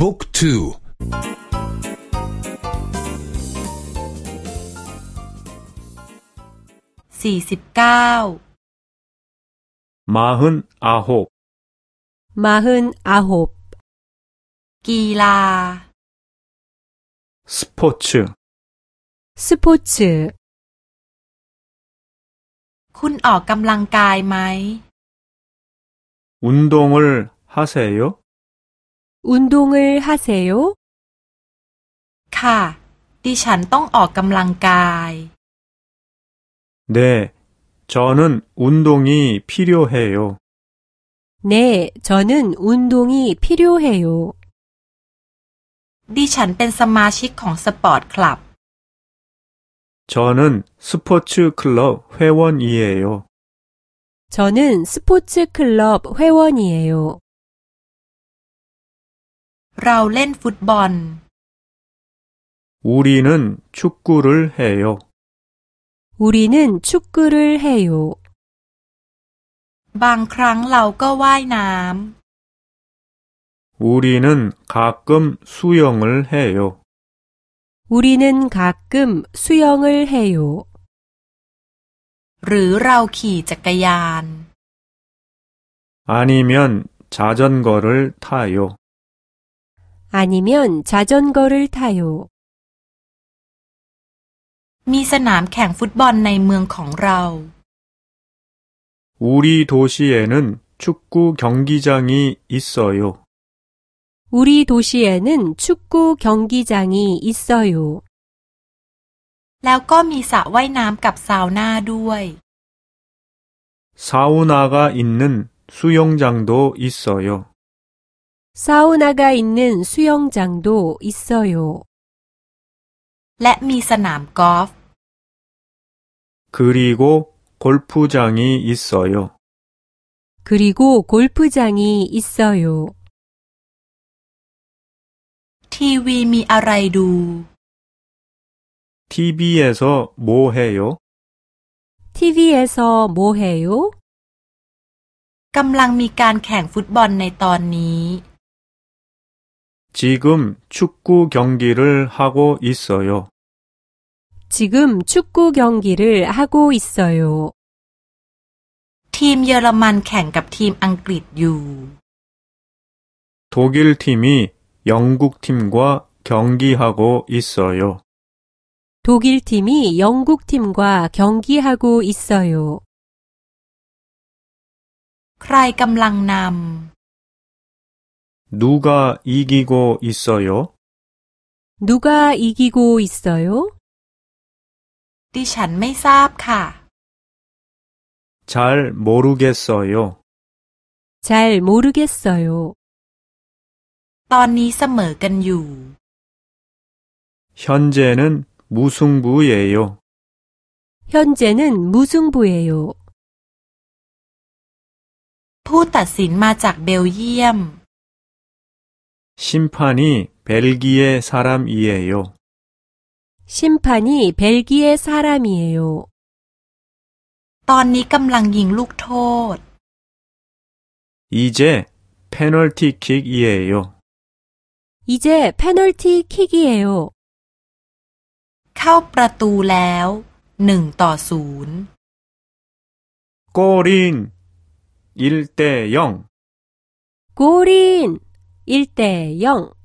บุ๊กทูสี่สิบเก้ามาหึนอาหกมาหึนอาหกกีฬาสปอร์ตสปอร์ตคุณออกกำลังกายไหม운동을하세요 운동을하세요ค่ะ ดิฉันต้องออกกำลังกาย 네, 저는 운동이 필요해요. 네, 저는 운동이 필요해요. ดิฉันเป็นสมาชิกของสปอร์ตคลับ 저는 스포츠 클럽 회원이에요. 저는 스포츠 클럽 회원이에요. เราเล่นฟุตบอล 우리는 축구를 해요. 우리는 축구를 해요. บางครั้งเราก็ว่ายน้ำ 우리는 가끔 수영을 해요. 우리는 가끔 수영을 해요. หรือเราขี่จักรยาน 아니면 자전거를 타요. 아니면 자전거를 타요. มีสนามแข่งฟุตบอลในเมืองของเรา 우리 도시에는 축구 경기장이 있어요. 우리 도시에는 축구 경기장이 있어요. แล้วก็มีสระว่ายน้ำกับซาวน่าด้วย 사우나가 있는 수영장도 있어요. 사우나가 있는 수영장도 있어요. และมีสนามกอล์ฟ 그리고 골프장이 있어요. 그리고 골프장이 있어요. ทีวีมีอะไรดู TV에서 뭐 해요? TV에서 뭐 해요? กำลังมีการแข่งฟุตบอลในตอนนี้ 지금 축구 경기를 하고 있어요. 지금 축구 경기를 하고 있어요. ทีมเยอรมันแข่งกับทีมอังกฤษอยู่ 독일 팀이 영국 팀과 경기하고 있어요. 독일 팀이 영국 팀과 경기하고 있어요. ใครกำลังนำ 누가 이기고 있어요? 누가 이기고 있어요? ดิฉันไม่ทราบค่ะ 잘 모르겠어요. 잘 모르겠어요. ตอนนี้เสมอกันอยู่ 현재는 무승부예요. 현재는 무승부예요. ผู้ตัดสินมาจากเบลเยียม 심판이 벨기에 사람이에요. 심판이 벨기에 사람이에요. ตอนนี้กำลังยิงลูกโทษ 이제 페널티 킥이에요. 이제 페널티 킥이에요. เข้าประตูแล้วหนึ่งต่อศูนย์ 골인 1대 0. 골인 1대 0.